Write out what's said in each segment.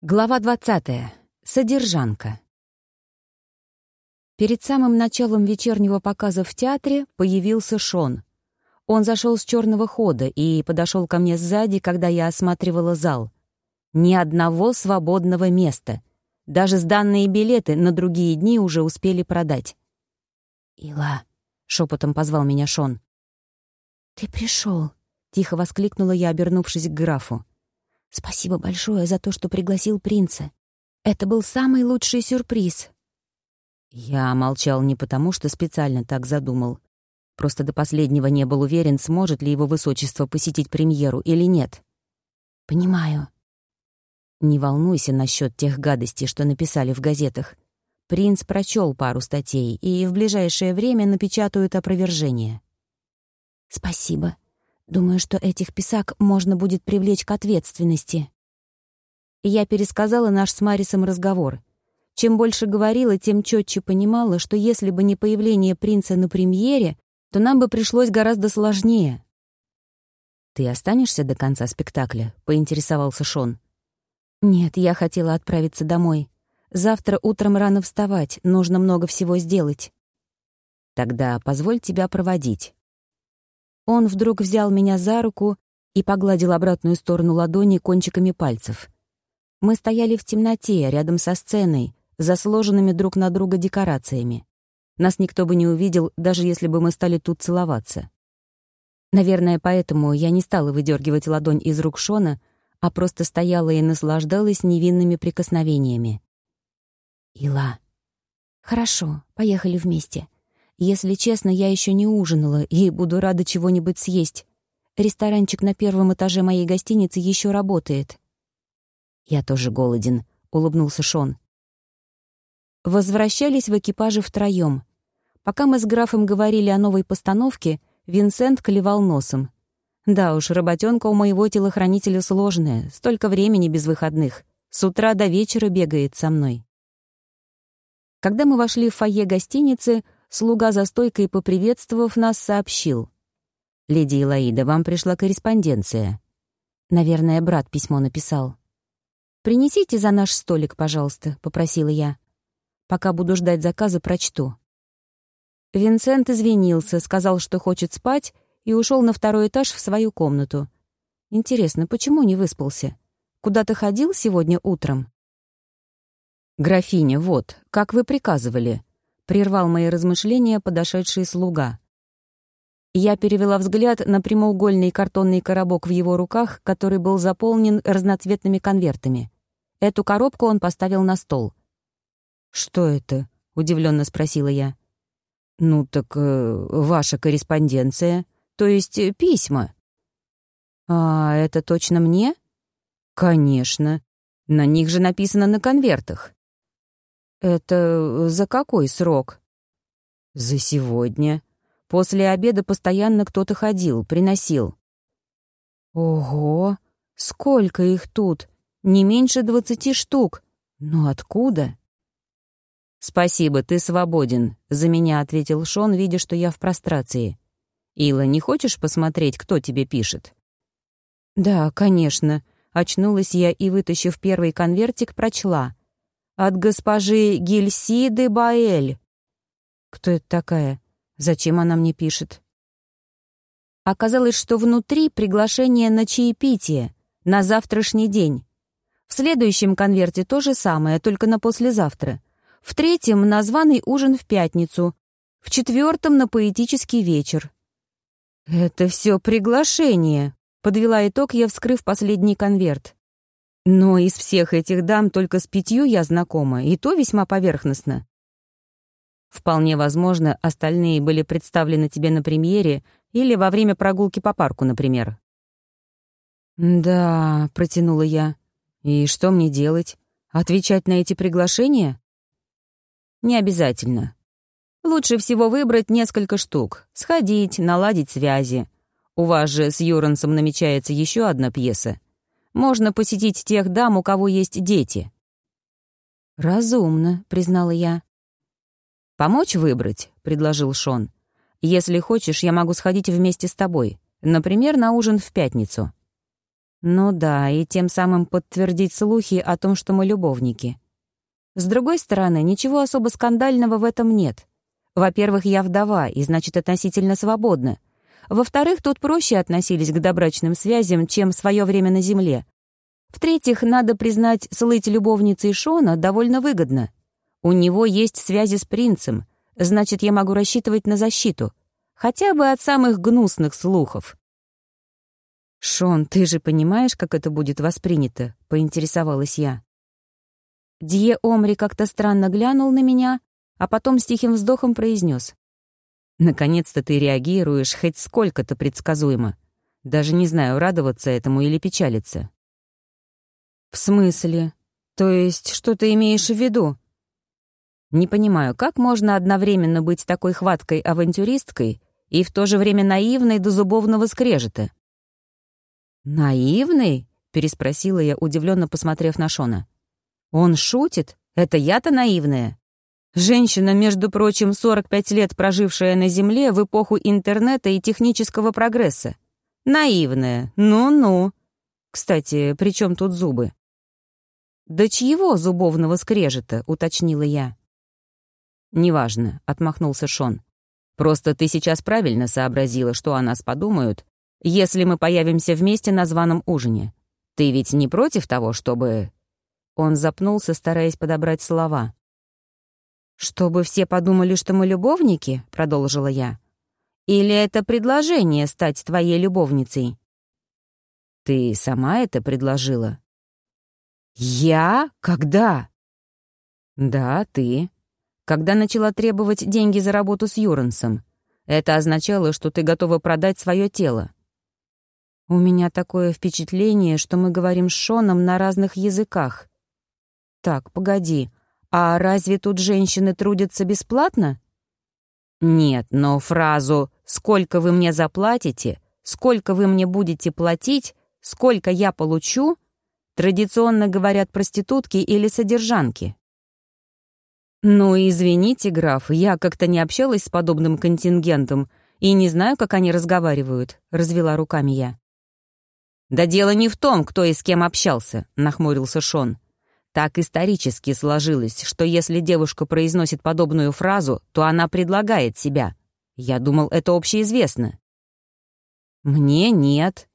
Глава 20. Содержанка. Перед самым началом вечернего показа в театре появился Шон. Он зашел с черного хода и подошел ко мне сзади, когда я осматривала зал. Ни одного свободного места. Даже сданные билеты на другие дни уже успели продать. «Ила», — шепотом позвал меня Шон. «Ты пришел», — тихо воскликнула я, обернувшись к графу. Спасибо большое за то, что пригласил принца. Это был самый лучший сюрприз. Я молчал не потому, что специально так задумал. Просто до последнего не был уверен, сможет ли его высочество посетить премьеру или нет. Понимаю. Не волнуйся насчет тех гадостей, что написали в газетах. Принц прочел пару статей и в ближайшее время напечатают опровержение. Спасибо. Думаю, что этих писак можно будет привлечь к ответственности. Я пересказала наш с Марисом разговор. Чем больше говорила, тем четче понимала, что если бы не появление принца на премьере, то нам бы пришлось гораздо сложнее. «Ты останешься до конца спектакля?» — поинтересовался Шон. «Нет, я хотела отправиться домой. Завтра утром рано вставать, нужно много всего сделать». «Тогда позволь тебя проводить». Он вдруг взял меня за руку и погладил обратную сторону ладони кончиками пальцев. Мы стояли в темноте, рядом со сценой, за сложенными друг на друга декорациями. Нас никто бы не увидел, даже если бы мы стали тут целоваться. Наверное, поэтому я не стала выдергивать ладонь из рук Шона, а просто стояла и наслаждалась невинными прикосновениями. «Ила». «Хорошо, поехали вместе. Если честно, я еще не ужинала и буду рада чего-нибудь съесть. Ресторанчик на первом этаже моей гостиницы еще работает. Я тоже голоден, улыбнулся Шон. Возвращались в экипаже втроем. Пока мы с графом говорили о новой постановке, Винсент клевал носом. Да уж, работенка у моего телохранителя сложная, столько времени без выходных. С утра до вечера бегает со мной. Когда мы вошли в фойе гостиницы, слуга за стойкой, поприветствовав нас, сообщил. «Леди Илаида, вам пришла корреспонденция». Наверное, брат письмо написал. «Принесите за наш столик, пожалуйста», — попросила я. «Пока буду ждать заказа, прочту». Винсент извинился, сказал, что хочет спать, и ушел на второй этаж в свою комнату. Интересно, почему не выспался? Куда-то ходил сегодня утром? «Графиня, вот, как вы приказывали», прервал мои размышления подошедший слуга. Я перевела взгляд на прямоугольный картонный коробок в его руках, который был заполнен разноцветными конвертами. Эту коробку он поставил на стол. «Что это?» — удивленно спросила я. «Ну так э, ваша корреспонденция, то есть э, письма». «А это точно мне?» «Конечно. На них же написано на конвертах». «Это э, за какой срок?» «За сегодня. После обеда постоянно кто-то ходил, приносил». «Ого! Сколько их тут? Не меньше двадцати штук. Но откуда?» «Спасибо, ты свободен», — за меня ответил Шон, видя, что я в прострации. «Ила, не хочешь посмотреть, кто тебе пишет?» «Да, конечно», — очнулась я и, вытащив первый конвертик, прочла. От госпожи Гильсиды Баэль. Кто это такая? Зачем она мне пишет? Оказалось, что внутри приглашение на чаепитие, на завтрашний день. В следующем конверте то же самое, только на послезавтра. В третьем — на званый ужин в пятницу. В четвертом — на поэтический вечер. «Это все приглашение», — подвела итог я, вскрыв последний конверт. Но из всех этих дам только с пятью я знакома, и то весьма поверхностно. Вполне возможно, остальные были представлены тебе на премьере или во время прогулки по парку, например. «Да», — протянула я. «И что мне делать? Отвечать на эти приглашения?» «Не обязательно. Лучше всего выбрать несколько штук, сходить, наладить связи. У вас же с Юрансом намечается еще одна пьеса можно посетить тех дам, у кого есть дети». «Разумно», — признала я. «Помочь выбрать?» — предложил Шон. «Если хочешь, я могу сходить вместе с тобой. Например, на ужин в пятницу». Ну да, и тем самым подтвердить слухи о том, что мы любовники. С другой стороны, ничего особо скандального в этом нет. Во-первых, я вдова, и значит, относительно свободна. Во-вторых, тут проще относились к добрачным связям, чем в свое время на Земле. В-третьих, надо признать, слыть любовницей Шона довольно выгодно. У него есть связи с принцем, значит, я могу рассчитывать на защиту. Хотя бы от самых гнусных слухов. «Шон, ты же понимаешь, как это будет воспринято?» — поинтересовалась я. Дье Омри как-то странно глянул на меня, а потом с тихим вздохом произнес. «Наконец-то ты реагируешь хоть сколько-то предсказуемо. Даже не знаю, радоваться этому или печалиться». «В смысле? То есть, что ты имеешь в виду?» «Не понимаю, как можно одновременно быть такой хваткой авантюристкой и в то же время наивной до зубовного скрежета?» «Наивный?» — переспросила я, удивленно посмотрев на Шона. Он шутит? Это я-то наивная? Женщина, между прочим, 45 лет прожившая на Земле в эпоху интернета и технического прогресса. Наивная. Ну-ну. Кстати, при чем тут зубы? «Да чьего зубовного скрежета?» — уточнила я. «Неважно», — отмахнулся Шон. «Просто ты сейчас правильно сообразила, что о нас подумают, если мы появимся вместе на званом ужине. Ты ведь не против того, чтобы он запнулся, стараясь подобрать слова. «Чтобы все подумали, что мы любовники?» — продолжила я. «Или это предложение стать твоей любовницей?» «Ты сама это предложила?» «Я? Когда?» «Да, ты. Когда начала требовать деньги за работу с Юрансом. Это означало, что ты готова продать свое тело». «У меня такое впечатление, что мы говорим с Шоном на разных языках. Так, погоди, а разве тут женщины трудятся бесплатно? Нет, но фразу «сколько вы мне заплатите», «сколько вы мне будете платить», «сколько я получу» традиционно говорят проститутки или содержанки. «Ну, извините, граф, я как-то не общалась с подобным контингентом и не знаю, как они разговаривают», — развела руками я. «Да дело не в том, кто и с кем общался», — нахмурился Шон. Так исторически сложилось, что если девушка произносит подобную фразу, то она предлагает себя. Я думал, это общеизвестно. Мне нет.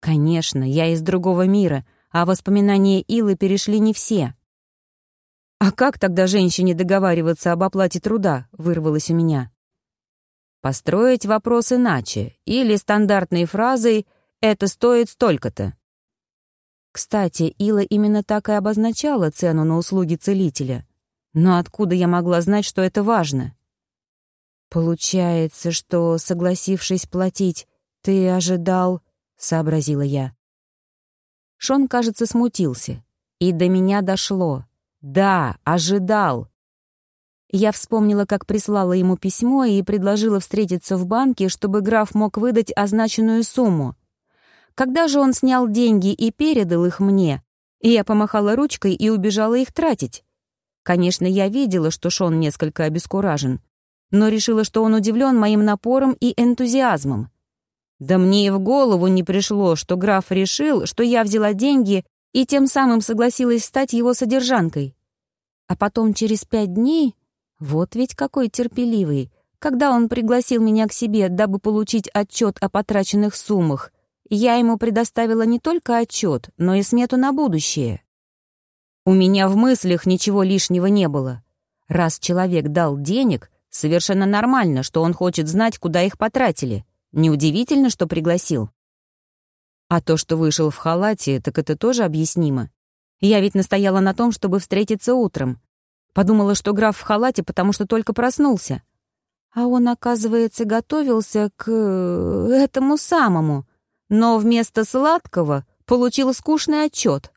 Конечно, я из другого мира, а воспоминания Илы перешли не все. «А как тогда женщине договариваться об оплате труда?» — вырвалось у меня. Построить вопрос иначе, или стандартной фразой «это стоит столько-то». Кстати, Ила именно так и обозначала цену на услуги целителя. Но откуда я могла знать, что это важно? «Получается, что, согласившись платить, ты ожидал...» — сообразила я. Шон, кажется, смутился. И до меня дошло. «Да, ожидал!» Я вспомнила, как прислала ему письмо и предложила встретиться в банке, чтобы граф мог выдать означенную сумму — когда же он снял деньги и передал их мне, и я помахала ручкой и убежала их тратить. Конечно, я видела, что Шон несколько обескуражен, но решила, что он удивлен моим напором и энтузиазмом. Да мне и в голову не пришло, что граф решил, что я взяла деньги и тем самым согласилась стать его содержанкой. А потом через пять дней, вот ведь какой терпеливый, когда он пригласил меня к себе, дабы получить отчет о потраченных суммах, я ему предоставила не только отчет, но и смету на будущее. У меня в мыслях ничего лишнего не было. Раз человек дал денег, совершенно нормально, что он хочет знать, куда их потратили. Неудивительно, что пригласил. А то, что вышел в халате, так это тоже объяснимо. Я ведь настояла на том, чтобы встретиться утром. Подумала, что граф в халате, потому что только проснулся. А он, оказывается, готовился к... Э, этому самому — но вместо сладкого получил скучный отчет.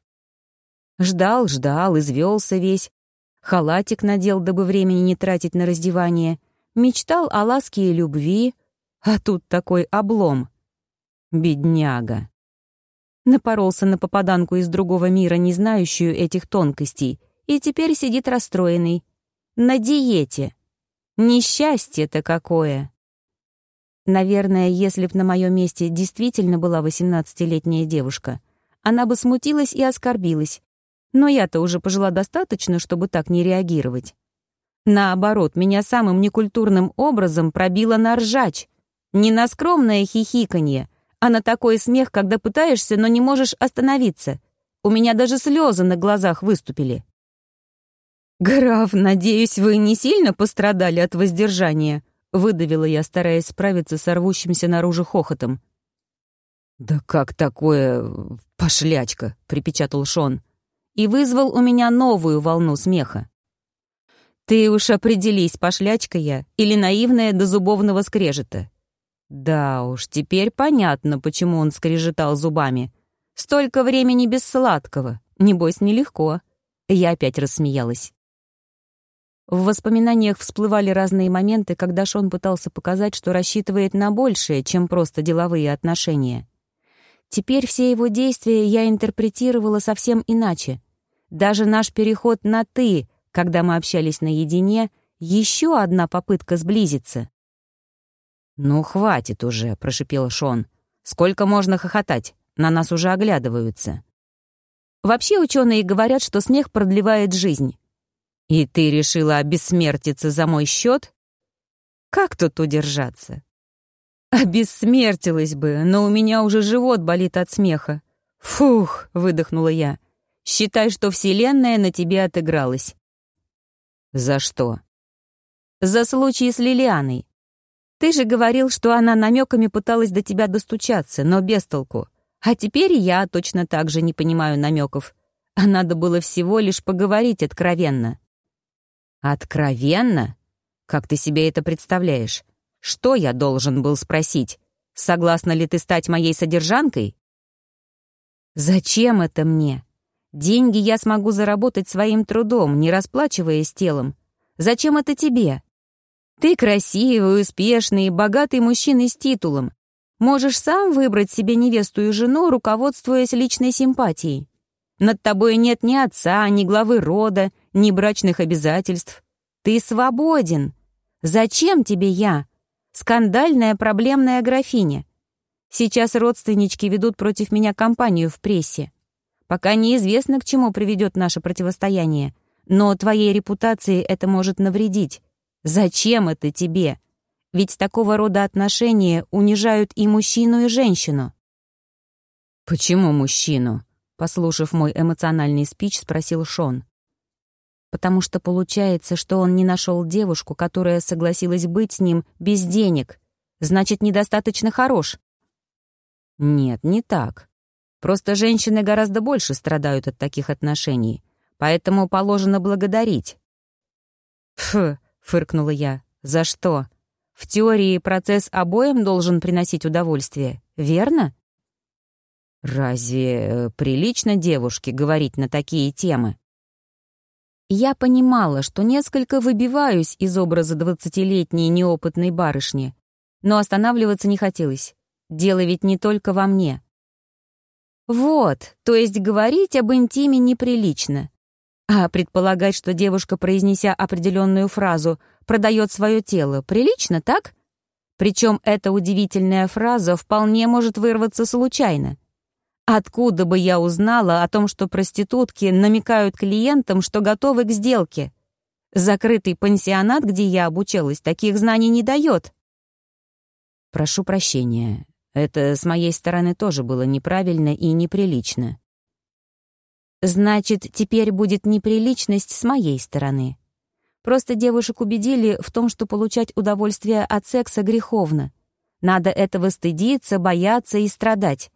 Ждал, ждал, извелся весь. Халатик надел, дабы времени не тратить на раздевание. Мечтал о ласке и любви. А тут такой облом. Бедняга. Напоролся на попаданку из другого мира, не знающую этих тонкостей, и теперь сидит расстроенный. На диете. Несчастье-то какое! Наверное, если б на моем месте действительно была восемнадцатилетняя девушка, она бы смутилась и оскорбилась. Но я-то уже пожила достаточно, чтобы так не реагировать. Наоборот, меня самым некультурным образом пробило на ржач. Не на скромное хихиканье, а на такой смех, когда пытаешься, но не можешь остановиться. У меня даже слезы на глазах выступили. «Граф, надеюсь, вы не сильно пострадали от воздержания?» — выдавила я, стараясь справиться с рвущимся наружу хохотом. «Да как такое... пошлячка?» — припечатал Шон. И вызвал у меня новую волну смеха. «Ты уж определись, пошлячка я или наивная до зубовного скрежета». Да уж, теперь понятно, почему он скрежетал зубами. Столько времени без сладкого. Небось, нелегко. Я опять рассмеялась. В воспоминаниях всплывали разные моменты, когда Шон пытался показать, что рассчитывает на большее, чем просто деловые отношения. Теперь все его действия я интерпретировала совсем иначе. Даже наш переход на «ты», когда мы общались наедине, еще одна попытка сблизиться. «Ну, хватит уже», — прошипел Шон. «Сколько можно хохотать? На нас уже оглядываются». Вообще ученые говорят, что смех продлевает жизнь. И ты решила обессмертиться за мой счет? Как тут удержаться? Обессмертилась бы, но у меня уже живот болит от смеха. Фух, выдохнула я. Считай, что Вселенная на тебе отыгралась. За что? За случай с Лилианой. Ты же говорил, что она намеками пыталась до тебя достучаться, но без толку. А теперь я точно так же не понимаю намеков. А надо было всего лишь поговорить откровенно. Откровенно? Как ты себе это представляешь? Что я должен был спросить? Согласна ли ты стать моей содержанкой? Зачем это мне? Деньги я смогу заработать своим трудом, не расплачиваясь телом. Зачем это тебе? Ты красивый, успешный, богатый мужчина с титулом. Можешь сам выбрать себе невесту и жену, руководствуясь личной симпатией. Над тобой нет ни отца, ни главы рода, ни брачных обязательств. Ты свободен. Зачем тебе я? Скандальная проблемная графиня. Сейчас родственнички ведут против меня кампанию в прессе. Пока неизвестно, к чему приведет наше противостояние, но твоей репутации это может навредить. Зачем это тебе? Ведь такого рода отношения унижают и мужчину, и женщину. «Почему мужчину?» Послушав мой эмоциональный спич, спросил Шон. «Потому что получается, что он не нашел девушку, которая согласилась быть с ним без денег. Значит, недостаточно хорош». «Нет, не так. Просто женщины гораздо больше страдают от таких отношений, поэтому положено благодарить». «Фу, фыркнула я. «За что? В теории процесс обоим должен приносить удовольствие, верно?» «Разве э, прилично девушке говорить на такие темы?» Я понимала, что несколько выбиваюсь из образа двадцатилетней неопытной барышни, но останавливаться не хотелось. Дело ведь не только во мне. Вот, то есть говорить об интиме неприлично. А предполагать, что девушка, произнеся определенную фразу, продает свое тело, прилично, так? Причем эта удивительная фраза вполне может вырваться случайно. Откуда бы я узнала о том, что проститутки намекают клиентам, что готовы к сделке? Закрытый пансионат, где я обучалась, таких знаний не дает. Прошу прощения. Это с моей стороны тоже было неправильно и неприлично. Значит, теперь будет неприличность с моей стороны. Просто девушек убедили в том, что получать удовольствие от секса греховно. Надо этого стыдиться, бояться и страдать.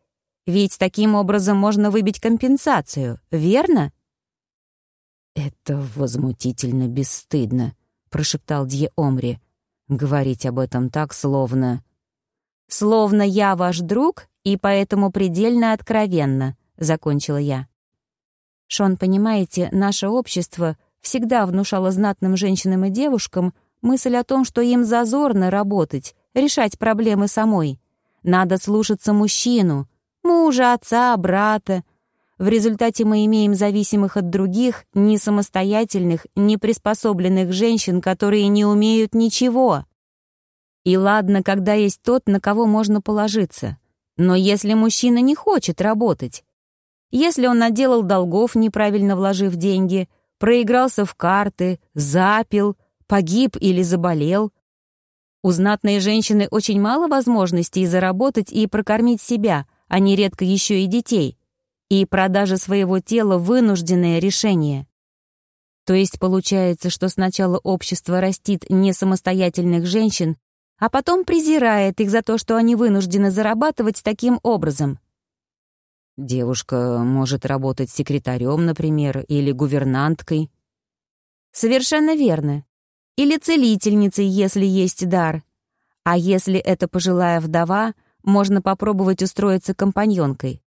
Ведь таким образом можно выбить компенсацию, верно? «Это возмутительно бесстыдно», — прошептал Дье Омри. «Говорить об этом так, словно...» «Словно я ваш друг, и поэтому предельно откровенно», — закончила я. Шон, понимаете, наше общество всегда внушало знатным женщинам и девушкам мысль о том, что им зазорно работать, решать проблемы самой. Надо слушаться мужчину, мужа, отца, брата. В результате мы имеем зависимых от других, не самостоятельных, не приспособленных женщин, которые не умеют ничего. И ладно, когда есть тот, на кого можно положиться. Но если мужчина не хочет работать, Если он наделал долгов, неправильно вложив деньги, проигрался в карты, запил, погиб или заболел. У знатной женщины очень мало возможностей заработать и прокормить себя, а нередко еще и детей. И продажа своего тела — вынужденное решение. То есть получается, что сначала общество растит несамостоятельных женщин, а потом презирает их за то, что они вынуждены зарабатывать таким образом. Девушка может работать секретарем, например, или гувернанткой. Совершенно верно. Или целительницей, если есть дар. А если это пожилая вдова, можно попробовать устроиться компаньонкой.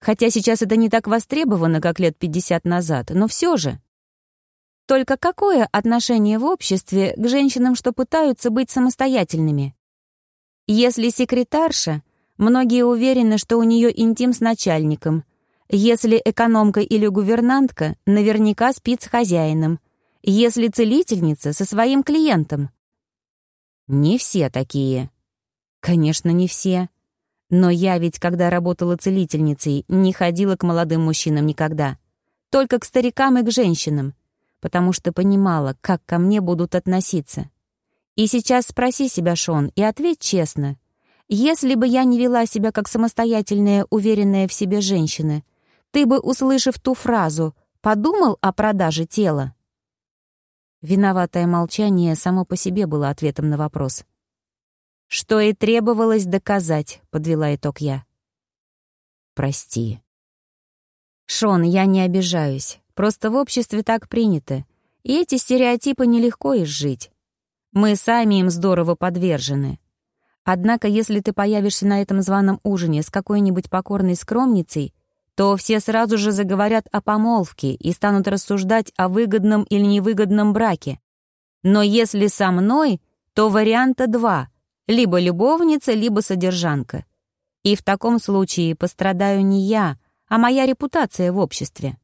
Хотя сейчас это не так востребовано, как лет 50 назад, но все же. Только какое отношение в обществе к женщинам, что пытаются быть самостоятельными? Если секретарша, многие уверены, что у нее интим с начальником. Если экономка или гувернантка, наверняка спит с хозяином. Если целительница, со своим клиентом. Не все такие. Конечно, не все. Но я ведь, когда работала целительницей, не ходила к молодым мужчинам никогда. Только к старикам и к женщинам потому что понимала, как ко мне будут относиться. И сейчас спроси себя, Шон, и ответь честно. Если бы я не вела себя как самостоятельная, уверенная в себе женщина, ты бы, услышав ту фразу, подумал о продаже тела? Виноватое молчание само по себе было ответом на вопрос. «Что и требовалось доказать», — подвела итог я. «Прости». «Шон, я не обижаюсь. Просто в обществе так принято, и эти стереотипы нелегко изжить. Мы сами им здорово подвержены. Однако, если ты появишься на этом званом ужине с какой-нибудь покорной скромницей, то все сразу же заговорят о помолвке и станут рассуждать о выгодном или невыгодном браке. Но если со мной, то варианта два — либо любовница, либо содержанка. И в таком случае пострадаю не я, а моя репутация в обществе.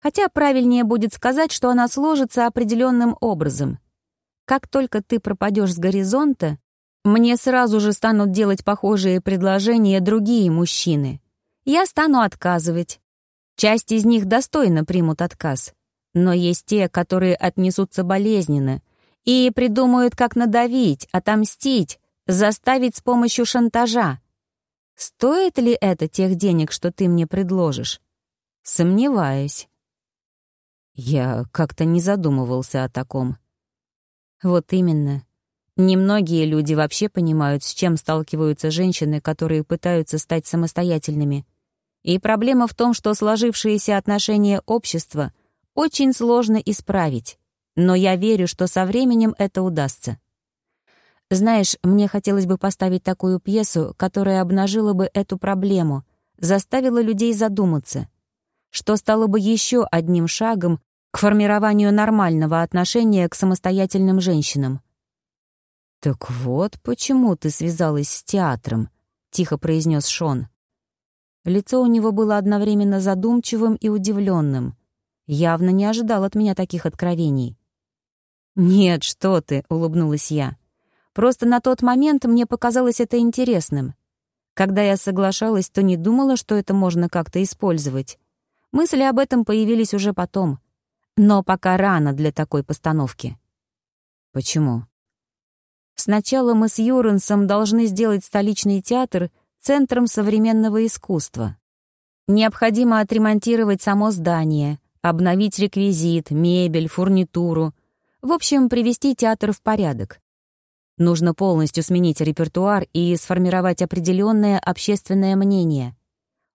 Хотя правильнее будет сказать, что она сложится определенным образом. Как только ты пропадешь с горизонта, мне сразу же станут делать похожие предложения другие мужчины. Я стану отказывать. Часть из них достойно примут отказ. Но есть те, которые отнесутся болезненно и придумают, как надавить, отомстить, заставить с помощью шантажа. Стоит ли это тех денег, что ты мне предложишь? Сомневаюсь. Я как-то не задумывался о таком. Вот именно. Немногие люди вообще понимают, с чем сталкиваются женщины, которые пытаются стать самостоятельными. И проблема в том, что сложившиеся отношения общества очень сложно исправить. Но я верю, что со временем это удастся. Знаешь, мне хотелось бы поставить такую пьесу, которая обнажила бы эту проблему, заставила людей задуматься, что стало бы еще одним шагом к формированию нормального отношения к самостоятельным женщинам. «Так вот, почему ты связалась с театром», — тихо произнес Шон. Лицо у него было одновременно задумчивым и удивленным. Явно не ожидал от меня таких откровений. «Нет, что ты», — улыбнулась я. «Просто на тот момент мне показалось это интересным. Когда я соглашалась, то не думала, что это можно как-то использовать. Мысли об этом появились уже потом. Но пока рано для такой постановки. Почему? Сначала мы с Юренсом должны сделать столичный театр центром современного искусства. Необходимо отремонтировать само здание, обновить реквизит, мебель, фурнитуру. В общем, привести театр в порядок. Нужно полностью сменить репертуар и сформировать определенное общественное мнение.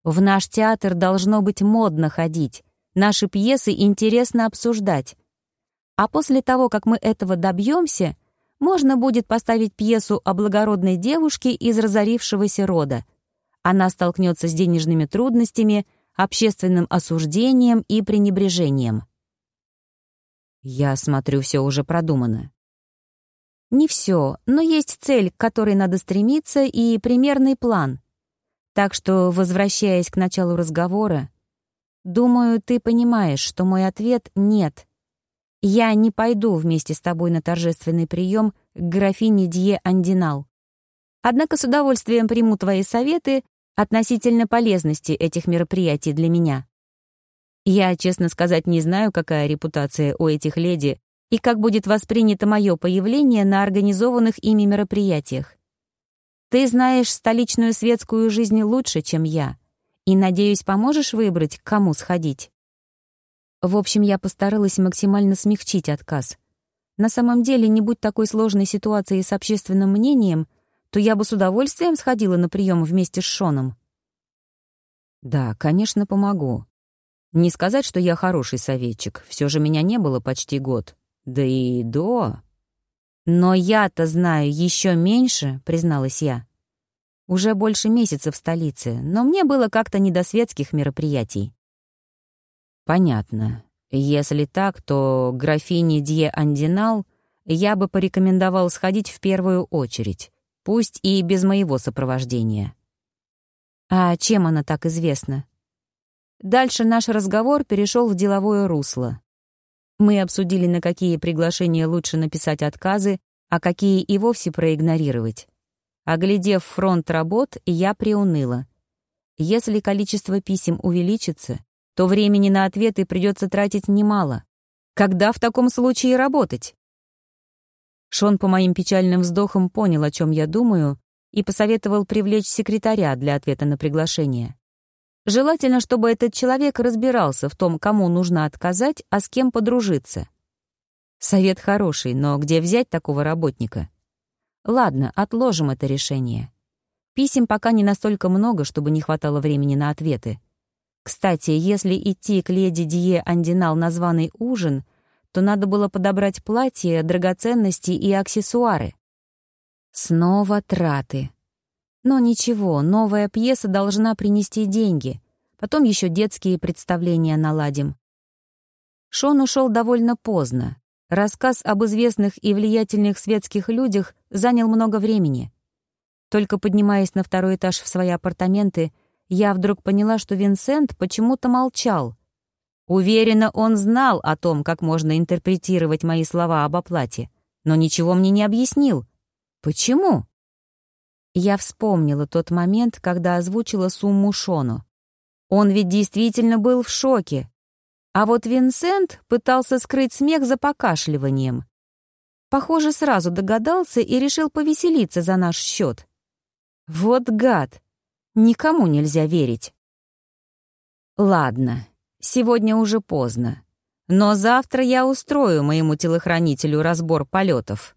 В наш театр должно быть модно ходить, Наши пьесы интересно обсуждать. А после того, как мы этого добьемся, можно будет поставить пьесу о благородной девушке из разорившегося рода. Она столкнется с денежными трудностями, общественным осуждением и пренебрежением. Я смотрю, все уже продумано. Не все, но есть цель, к которой надо стремиться, и примерный план. Так что, возвращаясь к началу разговора, Думаю, ты понимаешь, что мой ответ — нет. Я не пойду вместе с тобой на торжественный прием к графине Дье Андинал. Однако с удовольствием приму твои советы относительно полезности этих мероприятий для меня. Я, честно сказать, не знаю, какая репутация у этих леди и как будет воспринято мое появление на организованных ими мероприятиях. Ты знаешь столичную светскую жизнь лучше, чем я, и, надеюсь, поможешь выбрать, к кому сходить. В общем, я постаралась максимально смягчить отказ. На самом деле, не будь такой сложной ситуации с общественным мнением, то я бы с удовольствием сходила на прием вместе с Шоном. Да, конечно, помогу. Не сказать, что я хороший советчик, все же меня не было почти год. Да и до. Но я-то знаю еще меньше, призналась я. Уже больше месяца в столице, но мне было как-то не до светских мероприятий. Понятно. Если так, то графине Дье Андинал я бы порекомендовал сходить в первую очередь, пусть и без моего сопровождения. А чем она так известна? Дальше наш разговор перешел в деловое русло. Мы обсудили, на какие приглашения лучше написать отказы, а какие и вовсе проигнорировать. Оглядев фронт работ, я приуныла. Если количество писем увеличится, то времени на ответы придется тратить немало. Когда в таком случае работать? Шон по моим печальным вздохам понял, о чем я думаю, и посоветовал привлечь секретаря для ответа на приглашение. Желательно, чтобы этот человек разбирался в том, кому нужно отказать, а с кем подружиться. Совет хороший, но где взять такого работника? Ладно, отложим это решение. Писем пока не настолько много, чтобы не хватало времени на ответы. Кстати, если идти к леди Дие Андинал на званый ужин, то надо было подобрать платье, драгоценности и аксессуары. Снова траты. Но ничего, новая пьеса должна принести деньги. Потом еще детские представления наладим. Шон ушел довольно поздно. Рассказ об известных и влиятельных светских людях занял много времени. Только поднимаясь на второй этаж в свои апартаменты, я вдруг поняла, что Винсент почему-то молчал. Уверена, он знал о том, как можно интерпретировать мои слова об оплате, но ничего мне не объяснил. Почему? Я вспомнила тот момент, когда озвучила сумму Шону. Он ведь действительно был в шоке. А вот Винсент пытался скрыть смех за покашливанием. Похоже, сразу догадался и решил повеселиться за наш счет. Вот гад! Никому нельзя верить. Ладно, сегодня уже поздно. Но завтра я устрою моему телохранителю разбор полетов.